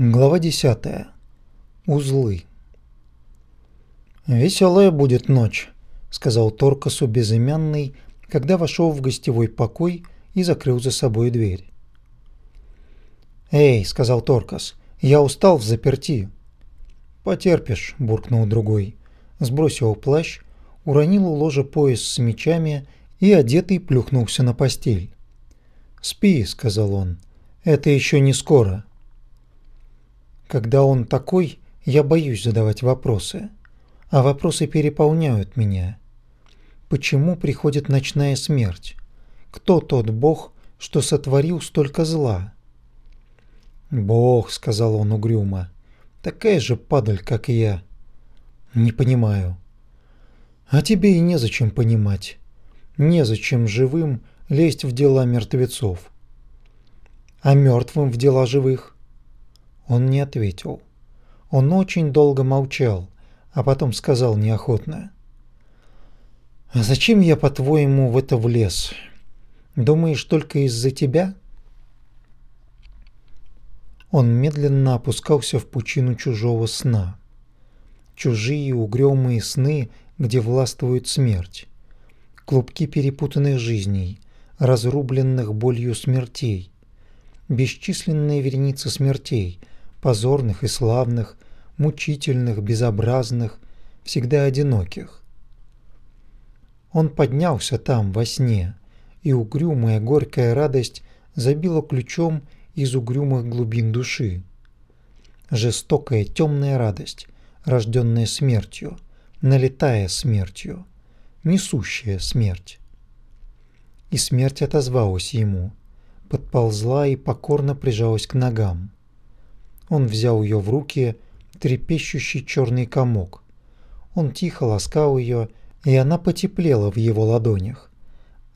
Глава 10. Узлы. «Веселая будет ночь», — сказал Торкасу безымянный, когда вошел в гостевой покой и закрыл за собой дверь. «Эй», — сказал Торкас, — «я устал в заперти». «Потерпишь», — буркнул другой. Сбросил плащ, уронил у ложа пояс с мечами и, одетый, плюхнулся на постель. «Спи», — сказал он, — «это еще не скоро». Когда он такой, я боюсь задавать вопросы. А вопросы переполняют меня. Почему приходит ночная смерть? Кто тот бог, что сотворил столько зла? «Бог», — сказал он угрюмо, — «такая же падаль, как и я». «Не понимаю». «А тебе и незачем понимать. Незачем живым лезть в дела мертвецов». «А мертвым в дела живых?» Он не ответил. Он очень долго молчал, а потом сказал неохотно. «А зачем я, по-твоему, в это влез? Думаешь, только из-за тебя?» Он медленно опускался в пучину чужого сна. Чужие угрюмые сны, где властвует смерть. Клубки перепутанных жизней, разрубленных болью смертей. Бесчисленные вереницы смертей, позорных и славных, мучительных, безобразных, всегда одиноких. Он поднялся там во сне, и угрюмая горькая радость забила ключом из угрюмых глубин души. Жестокая темная радость, рожденная смертью, налетая смертью, несущая смерть. И смерть отозвалась ему, подползла и покорно прижалась к ногам. Он взял ее в руки, трепещущий черный комок. Он тихо ласкал ее, и она потеплела в его ладонях.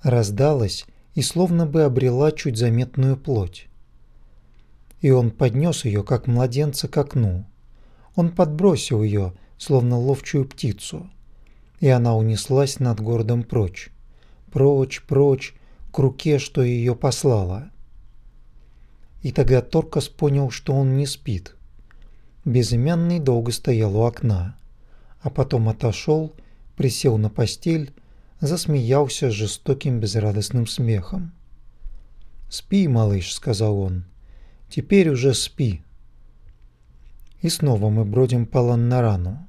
Раздалась и словно бы обрела чуть заметную плоть. И он поднес ее, как младенца, к окну. Он подбросил ее, словно ловчую птицу. И она унеслась над городом прочь. Прочь, прочь, к руке, что ее послала. И тогда Торкас понял, что он не спит. Безымянный долго стоял у окна, а потом отошел, присел на постель, засмеялся жестоким безрадостным смехом. «Спи, малыш», — сказал он, — «теперь уже спи». И снова мы бродим по Ланнарану.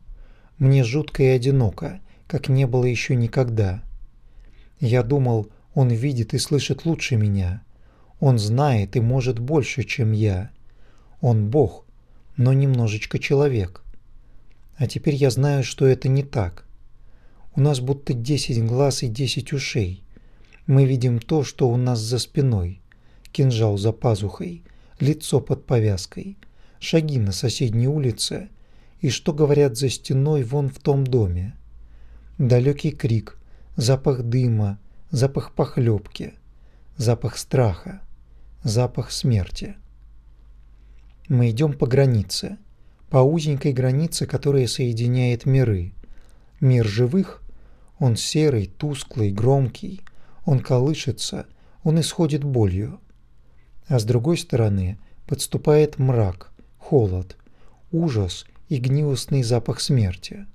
Мне жутко и одиноко, как не было еще никогда. Я думал, он видит и слышит лучше меня, он знает и может больше, чем я. Он Бог, но немножечко человек. А теперь я знаю, что это не так. У нас будто десять глаз и десять ушей. Мы видим то, что у нас за спиной. Кинжал за пазухой, лицо под повязкой, шаги на соседней улице и что говорят за стеной вон в том доме. Далекий крик, запах дыма, запах похлебки, запах страха запах смерти. Мы идем по границе, по узенькой границе, которая соединяет миры. Мир живых, он серый, тусклый, громкий, он колышется, он исходит болью. А с другой стороны подступает мрак, холод, ужас и гнилостный запах смерти.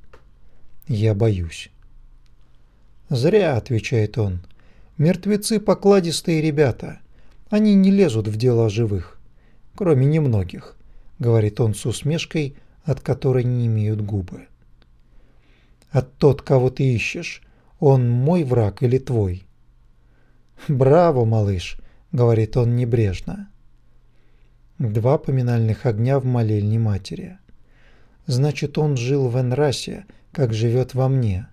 Я боюсь. «Зря», — отвечает он, — «мертвецы покладистые ребята, они не лезут в дела живых, кроме немногих, говорит он с усмешкой, от которой не имеют губы. А тот, кого ты ищешь, он мой враг или твой? Браво, малыш, говорит он небрежно. Два поминальных огня в молельне матери. Значит, он жил в Энрасе, как живет во мне.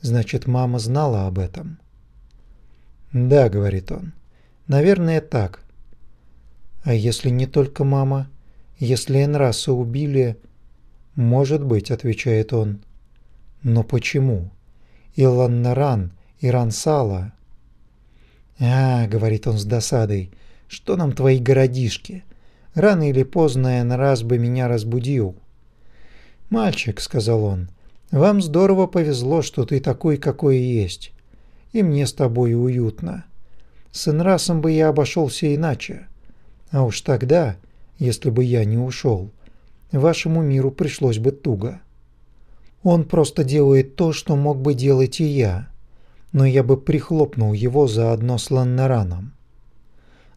Значит, мама знала об этом. Да, говорит он. Наверное, так. А если не только мама? Если Энраса убили... Может быть, отвечает он. Но почему? Иланнаран, Ирансала. А, говорит он с досадой, что нам твои городишки? Рано или поздно Энрас бы меня разбудил. Мальчик, сказал он, вам здорово повезло, что ты такой, какой есть. И мне с тобой уютно. С Энрасом бы я обошелся иначе. А уж тогда если бы я не ушел. Вашему миру пришлось бы туго. Он просто делает то, что мог бы делать и я, но я бы прихлопнул его заодно с Ланнараном.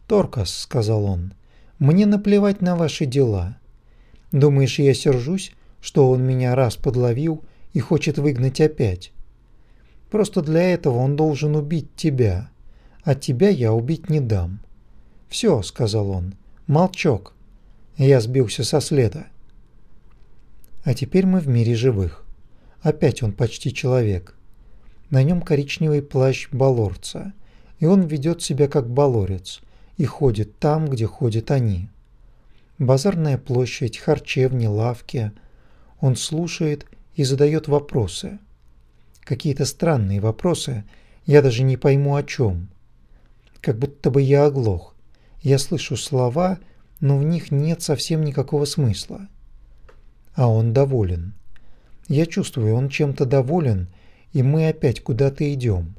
«Торкас», — сказал он, — «мне наплевать на ваши дела. Думаешь, я сержусь, что он меня раз подловил и хочет выгнать опять? Просто для этого он должен убить тебя, а тебя я убить не дам». «Все», — сказал он, — «молчок». Я сбился со следа. А теперь мы в мире живых. Опять он почти человек. На нем коричневый плащ балорца, и он ведет себя как балорец и ходит там, где ходят они. Базарная площадь, харчевни, лавки. Он слушает и задает вопросы. Какие-то странные вопросы, я даже не пойму о чем. Как будто бы я оглох. Я слышу слова, но в них нет совсем никакого смысла. А он доволен. Я чувствую, он чем-то доволен, и мы опять куда-то идем.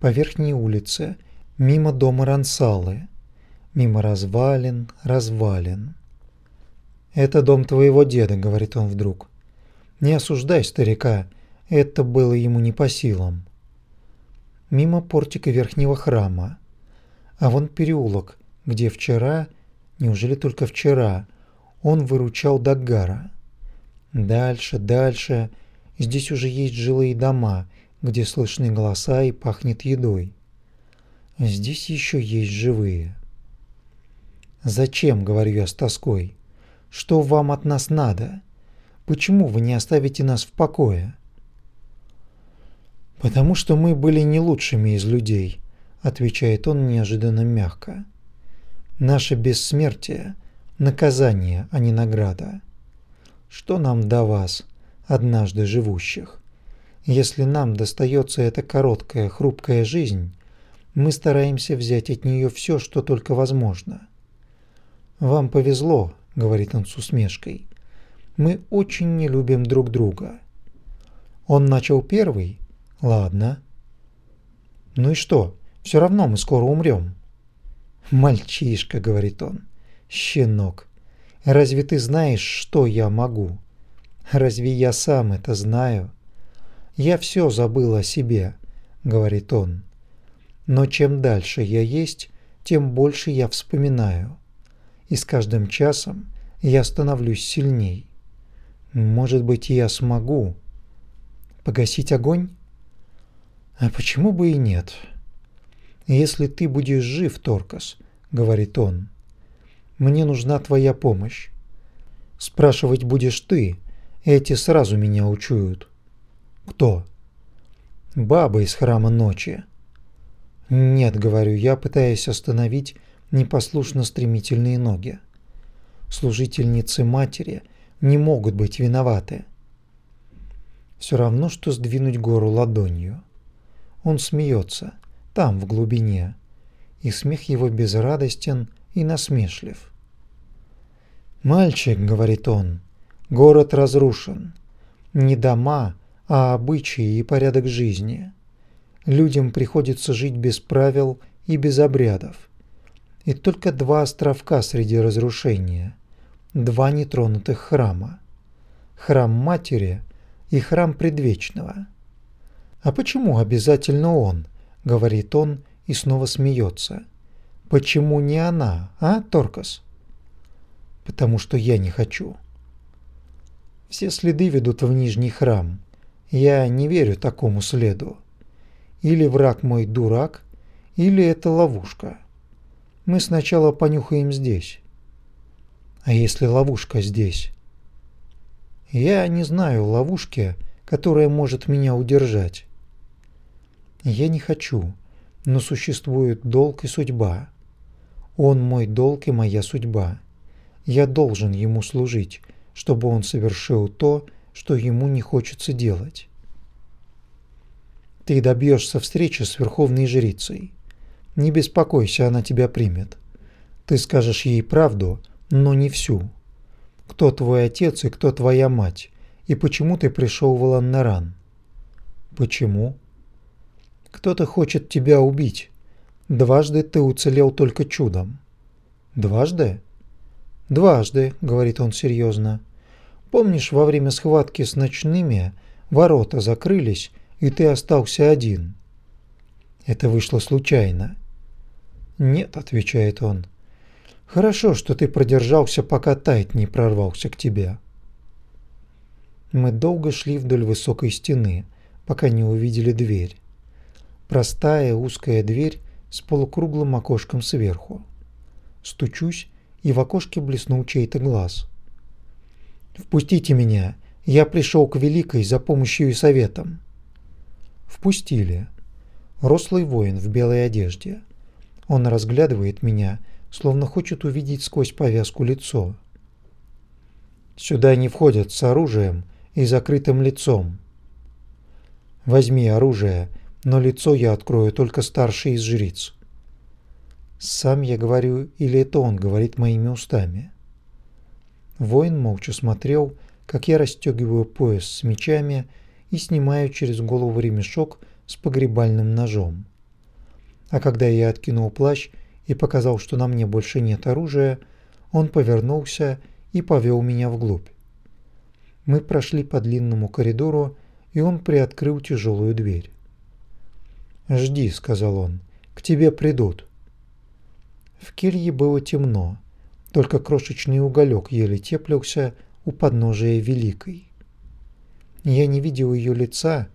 По верхней улице, мимо дома Рансалы, мимо развалин, развалин. «Это дом твоего деда», — говорит он вдруг. «Не осуждай старика, это было ему не по силам». Мимо портика верхнего храма. А вон переулок, где вчера, неужели только вчера, он выручал Даггара. Дальше, дальше. Здесь уже есть жилые дома, где слышны голоса и пахнет едой. Здесь еще есть живые. «Зачем?» — говорю я с тоской. «Что вам от нас надо? Почему вы не оставите нас в покое?» «Потому что мы были не лучшими из людей», — отвечает он неожиданно мягко. «Наше бессмертие — наказание, а не награда. Что нам до вас, однажды живущих? Если нам достается эта короткая, хрупкая жизнь, мы стараемся взять от нее все, что только возможно. «Вам повезло», — говорит он с усмешкой. «Мы очень не любим друг друга». Он начал первый? Ладно. Ну и что? Все равно мы скоро умрем. «Мальчишка», — говорит он, — «щенок, Разве ты знаешь, что я могу? Разве я сам это знаю? Я все забыл о себе, говорит он. Но чем дальше я есть, тем больше я вспоминаю. И с каждым часом я становлюсь сильней. Может быть, я смогу погасить огонь? А почему бы и нет? Если ты будешь жив, Торкас, говорит он, мне нужна твоя помощь. Спрашивать будешь ты, эти сразу меня учуют. Кто? Баба из храма ночи. Нет, говорю я, пытаясь остановить непослушно стремительные ноги. Служительницы матери не могут быть виноваты. Все равно, что сдвинуть гору ладонью. Он смеется, там, в глубине, и смех его безрадостен и насмешлив. «Мальчик», — говорит он, — «город разрушен. Не дома, а обычаи и порядок жизни. Людям приходится жить без правил и без обрядов. И только два островка среди разрушения, два нетронутых храма. Храм Матери и храм Предвечного. «А почему обязательно он?» — говорит он и снова смеется. Почему не она, а, Торкас? Потому что я не хочу. Все следы ведут в Нижний храм. Я не верю такому следу. Или враг мой дурак, или это ловушка. Мы сначала понюхаем здесь. А если ловушка здесь? Я не знаю ловушки, которая может меня удержать. Я не хочу, но существует долг и судьба. Он мой долг и моя судьба. Я должен ему служить, чтобы он совершил то, что ему не хочется делать. Ты добьешься встречи с верховной жрицей. Не беспокойся, она тебя примет. Ты скажешь ей правду, но не всю. Кто твой отец и кто твоя мать, и почему ты пришел в Ланнаран? Почему? Кто-то хочет тебя убить, Дважды ты уцелел только чудом. Дважды? «Дважды», — говорит он серьезно. «Помнишь, во время схватки с ночными ворота закрылись, и ты остался один?» «Это вышло случайно». «Нет», — отвечает он. «Хорошо, что ты продержался, пока Тайт не прорвался к тебе». Мы долго шли вдоль высокой стены, пока не увидели дверь. Простая узкая дверь с полукруглым окошком сверху. Стучусь, и в окошке блеснул чей-то глаз. «Впустите меня! Я пришел к Великой за помощью и советом!» Впустили. Рослый воин в белой одежде. Он разглядывает меня, словно хочет увидеть сквозь повязку лицо. «Сюда не входят с оружием и закрытым лицом. Возьми оружие, но лицо я открою только старший из жриц». Сам я говорю или это он говорит моими устами? Воин молча смотрел, как я расстегиваю пояс с мечами и снимаю через голову ремешок с погребальным ножом. А когда я откинул плащ и показал, что на мне больше нет оружия, он повернулся и повел меня вглубь. Мы прошли по длинному коридору, и он приоткрыл тяжелую дверь. «Жди», — сказал он, — «к тебе придут». В келье было темно, только крошечный уголек еле теплился у подножия Великой. Я не видел ее лица,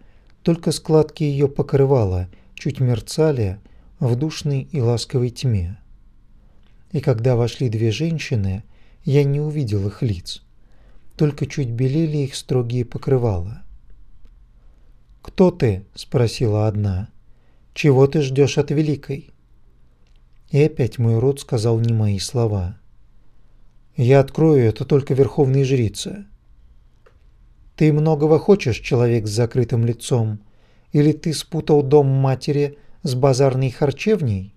только складки ее покрывала чуть мерцали в душной и ласковой тьме. И когда вошли две женщины, я не увидел их лиц, только чуть белели их строгие покрывала. «Кто ты?» – спросила одна. «Чего ты ждешь от Великой?» И опять мой рот сказал не мои слова. «Я открою это только верховной жрице». «Ты многого хочешь, человек с закрытым лицом? Или ты спутал дом матери с базарной харчевней?»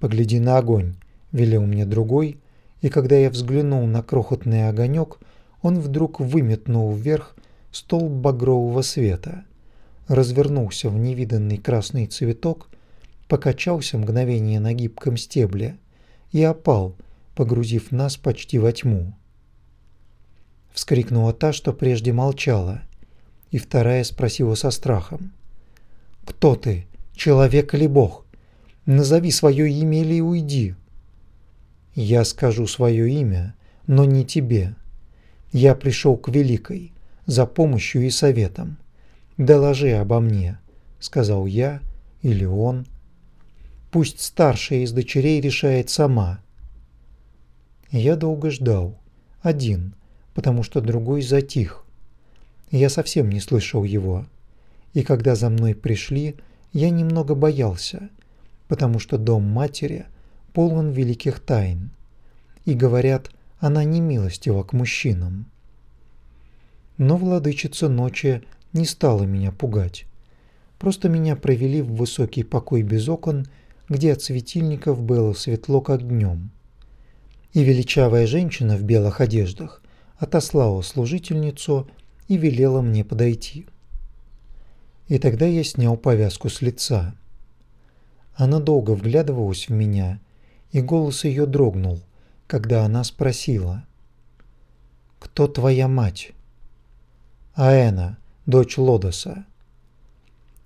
«Погляди на огонь», — велел мне другой, и когда я взглянул на крохотный огонек, он вдруг выметнул вверх столб багрового света, развернулся в невиданный красный цветок покачался мгновение на гибком стебле и опал, погрузив нас почти во тьму. Вскрикнула та, что прежде молчала, и вторая спросила со страхом. «Кто ты, человек или бог? Назови свое имя или уйди». «Я скажу свое имя, но не тебе. Я пришел к Великой, за помощью и советом. Доложи обо мне», — сказал я или он, — Пусть старшая из дочерей решает сама. Я долго ждал. Один, потому что другой затих. Я совсем не слышал его. И когда за мной пришли, я немного боялся, потому что дом матери полон великих тайн. И говорят, она не милостива к мужчинам. Но владычица ночи не стала меня пугать. Просто меня провели в высокий покой без окон где от светильников было светло, как днем. И величавая женщина в белых одеждах отослала служительницу и велела мне подойти. И тогда я снял повязку с лица. Она долго вглядывалась в меня, и голос ее дрогнул, когда она спросила. «Кто твоя мать?» «Аэна, дочь Лодоса».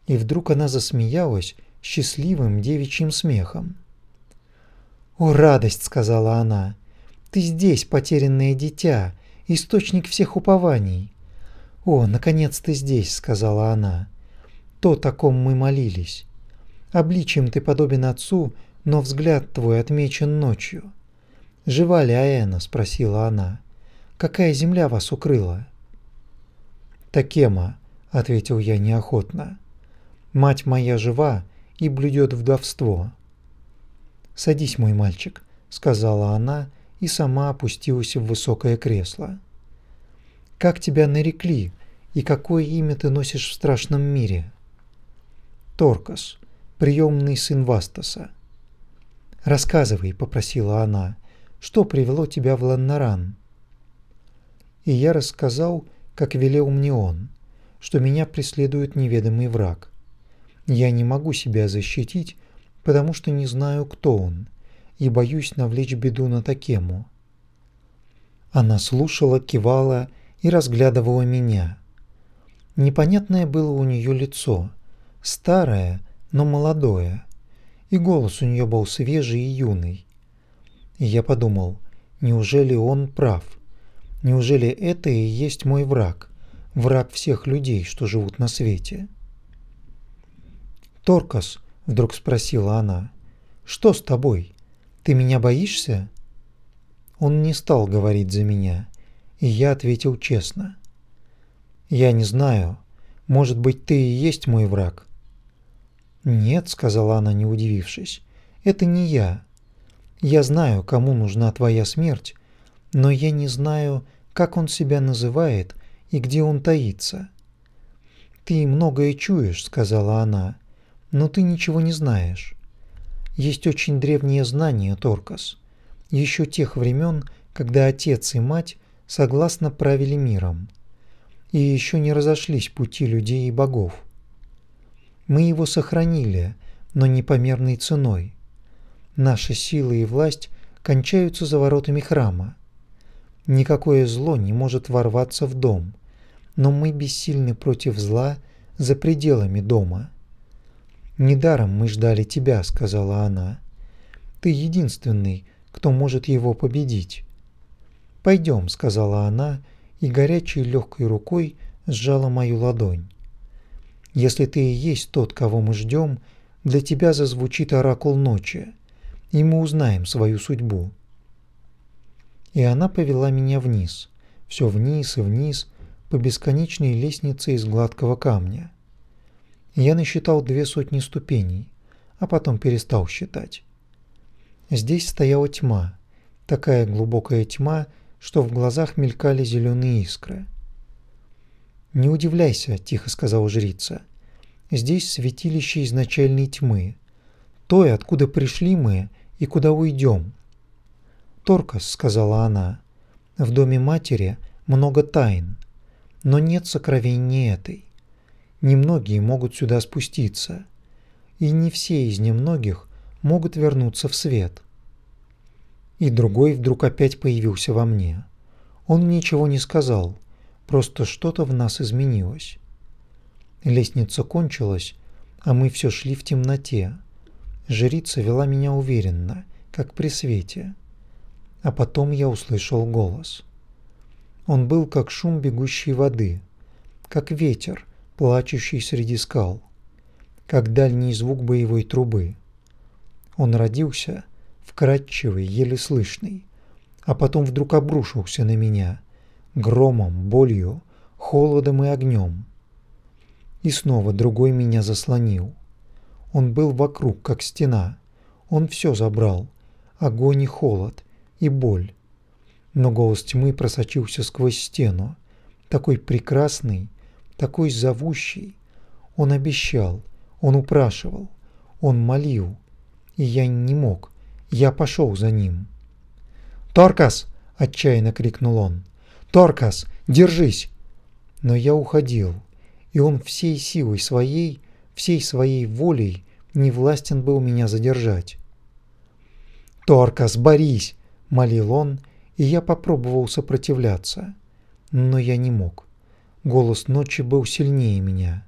И вдруг она засмеялась счастливым девичьим смехом. «О, радость!» — сказала она. «Ты здесь, потерянное дитя, источник всех упований». «О, наконец ты здесь!» — сказала она. «То, о ком мы молились. Обличием ты подобен отцу, но взгляд твой отмечен ночью». «Жива ли Аэна?» — спросила она. «Какая земля вас укрыла?» «Такема», — ответил я неохотно. «Мать моя жива, и блюдет вдовство. «Садись, мой мальчик», — сказала она и сама опустилась в высокое кресло. «Как тебя нарекли и какое имя ты носишь в страшном мире?» «Торкас, приемный сын Вастаса». «Рассказывай», — попросила она, — «что привело тебя в Ланнаран?» И я рассказал, как велел мне он, что меня преследует неведомый враг — я не могу себя защитить, потому что не знаю, кто он, и боюсь навлечь беду на Такему». Она слушала, кивала и разглядывала меня. Непонятное было у нее лицо, старое, но молодое, и голос у нее был свежий и юный. И я подумал, неужели он прав? Неужели это и есть мой враг, враг всех людей, что живут на свете? «Торкас», — вдруг спросила она, — «что с тобой? Ты меня боишься?» Он не стал говорить за меня, и я ответил честно. «Я не знаю. Может быть, ты и есть мой враг?» «Нет», — сказала она, не удивившись, — «это не я. Я знаю, кому нужна твоя смерть, но я не знаю, как он себя называет и где он таится». «Ты многое чуешь», — сказала она, — «но ты ничего не знаешь. Есть очень древние знания, Торкас еще тех времен, когда отец и мать согласно правили миром, и еще не разошлись пути людей и богов. Мы его сохранили, но непомерной ценой. Наши силы и власть кончаются за воротами храма. Никакое зло не может ворваться в дом, но мы бессильны против зла за пределами дома. «Недаром мы ждали тебя», — сказала она. «Ты единственный, кто может его победить. «Пойдем», — сказала она, и горячей легкой рукой сжала мою ладонь. «Если ты и есть тот, кого мы ждем, для тебя зазвучит оракул ночи, и мы узнаем свою судьбу». И она повела меня вниз, все вниз и вниз, по бесконечной лестнице из гладкого камня. Я насчитал две сотни ступеней, а потом перестал считать. Здесь стояла тьма, такая глубокая тьма, что в глазах мелькали зеленые искры. «Не удивляйся», — тихо сказала жрица. «Здесь святилище изначальной тьмы, той, откуда пришли мы и куда уйдем». «Торкас», — сказала она, — «в доме матери много тайн, но нет сокровений этой. Немногие могут сюда спуститься, и не все из немногих могут вернуться в свет. И другой вдруг опять появился во мне. Он ничего не сказал, просто что-то в нас изменилось. Лестница кончилась, а мы все шли в темноте. Жрица вела меня уверенно, как при свете. А потом я услышал голос. Он был как шум бегущей воды, как ветер, плачущий среди скал, как дальний звук боевой трубы. Он родился, вкрадчивый, еле слышный, а потом вдруг обрушился на меня громом, болью, холодом и огнем. И снова другой меня заслонил. Он был вокруг, как стена. Он все забрал. Огонь и холод, и боль. Но голос тьмы просочился сквозь стену. Такой прекрасный, такой зовущий. Он обещал, он упрашивал, он молил и я не мог. Я пошел за ним. «Торкас!» – отчаянно крикнул он. «Торкас, держись!» Но я уходил, и он всей силой своей, всей своей волей не властен был меня задержать. «Торкас, борись!» – молил он, и я попробовал сопротивляться. Но я не мог. Голос ночи был сильнее меня.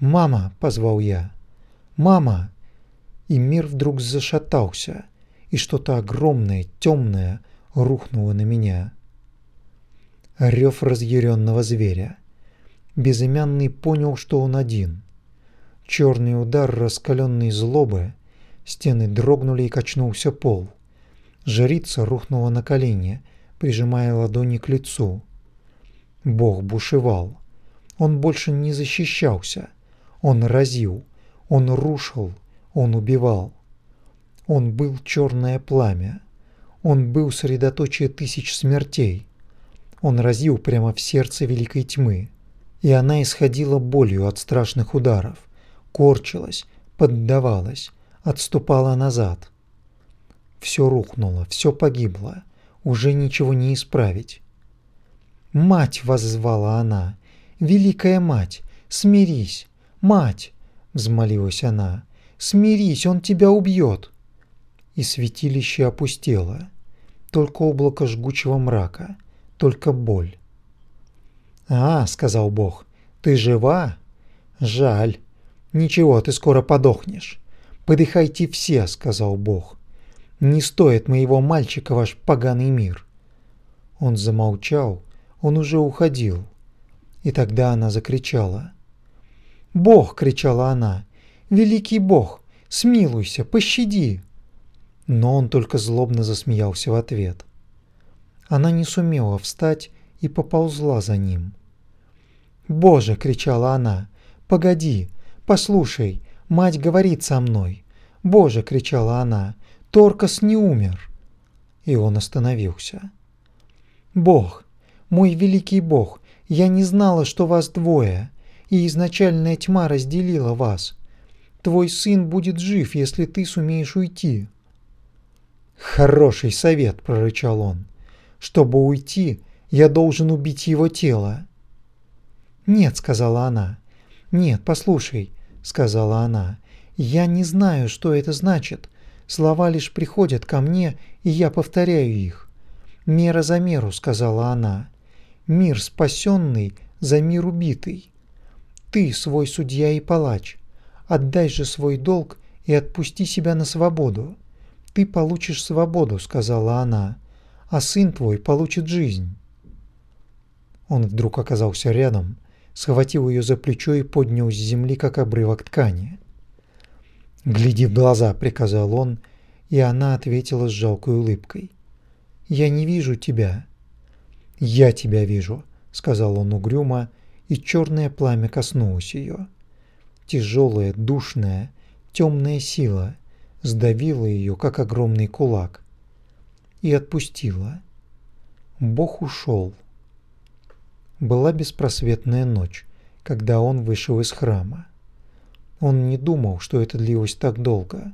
«Мама!» – позвал я. «Мама!» и мир вдруг зашатался, и что-то огромное, темное рухнуло на меня. Рев разъяренного зверя. Безымянный понял, что он один. Черный удар раскаленной злобы, стены дрогнули и качнулся пол. Жрица рухнула на колени, прижимая ладони к лицу. Бог бушевал. Он больше не защищался. Он разил. Он рушил. Он убивал. Он был черное пламя. Он был средоточие тысяч смертей. Он разил прямо в сердце великой тьмы. И она исходила болью от страшных ударов, корчилась, поддавалась, отступала назад. Все рухнуло, все погибло, уже ничего не исправить. «Мать!» — воззвала она. «Великая мать! Смирись! Мать!» — взмолилась она. Смирись, он тебя убьет!» и святилище опустело. Только облако жгучего мрака, только боль. «А, — сказал Бог, — ты жива? Жаль. Ничего, ты скоро подохнешь. Подыхайте все, — сказал Бог. Не стоит моего мальчика ваш поганый мир. Он замолчал, он уже уходил. И тогда она закричала. «Бог!» — кричала она. «Великий Бог! Смилуйся, пощади!» Но он только злобно засмеялся в ответ. Она не сумела встать и поползла за ним. «Боже!» — кричала она. «Погоди! Послушай! Мать говорит со мной!» «Боже!» — кричала она. «Торкас не умер!» И он остановился. «Бог! Мой великий Бог! Я не знала, что вас двое, и изначальная тьма разделила вас. Твой сын будет жив, если ты сумеешь уйти». «Хороший совет!» – прорычал он. «Чтобы уйти, я должен убить его тело». «Нет», – сказала она. «Нет, послушай», – сказала она. «Я не знаю, что это значит. Слова лишь приходят ко мне, и я повторяю их. Мера за меру», – сказала она. «Мир спасенный за мир убитый. Ты свой судья и палач. Отдай же свой долг и отпусти себя на свободу. Ты получишь свободу, сказала она, а сын твой получит жизнь. Он вдруг оказался рядом, схватил ее за плечо и поднял с земли, как обрывок ткани. «Гляди в глаза», — приказал он, и она ответила с жалкой улыбкой. «Я не вижу тебя». «Я тебя вижу», — сказал он угрюмо, и черное пламя коснулось ее. Тяжелая, душная, темная сила сдавила ее, как огромный кулак, и отпустила. Бог ушел. Была беспросветная ночь, когда он вышел из храма. Он не думал, что это длилось так долго.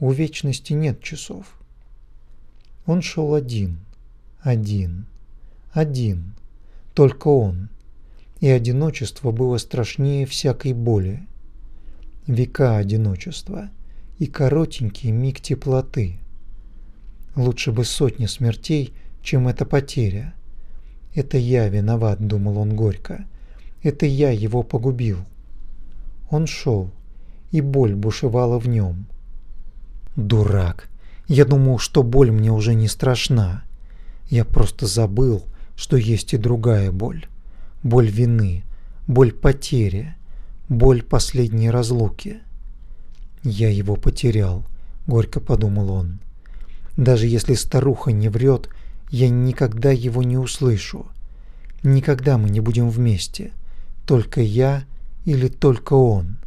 У вечности нет часов. Он шел один, один, один, только он — и одиночество было страшнее всякой боли. Века одиночества и коротенький миг теплоты. Лучше бы сотни смертей, чем эта потеря. Это я виноват, думал он горько. Это я его погубил. Он шел, и боль бушевала в нем. Дурак. Я думал, что боль мне уже не страшна. Я просто забыл, что есть и другая боль боль вины, боль потери, боль последней разлуки. Я его потерял, горько подумал он. Даже если старуха не врет, я никогда его не услышу. Никогда мы не будем вместе, только я или только он.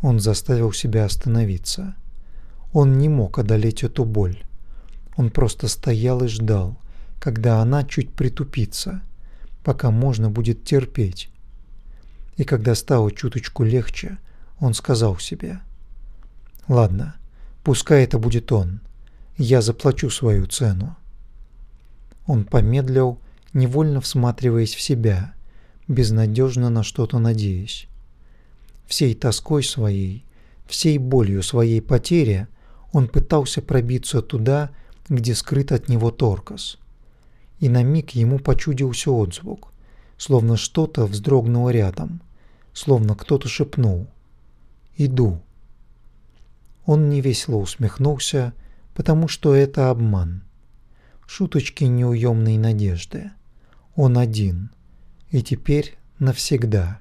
Он заставил себя остановиться. Он не мог одолеть эту боль. Он просто стоял и ждал, когда она чуть притупится – пока можно будет терпеть. И когда стало чуточку легче, он сказал себе: "Ладно, пускай это будет он. Я заплачу свою цену". Он помедлил, невольно всматриваясь в себя, безнадежно на что-то надеясь. Всей тоской своей, всей болью своей потери он пытался пробиться туда, где скрыт от него Торкас и на миг ему почудился отзвук, словно что-то вздрогнуло рядом, словно кто-то шепнул «Иду». Он невесело усмехнулся, потому что это обман. Шуточки неуемной надежды. Он один. И теперь навсегда.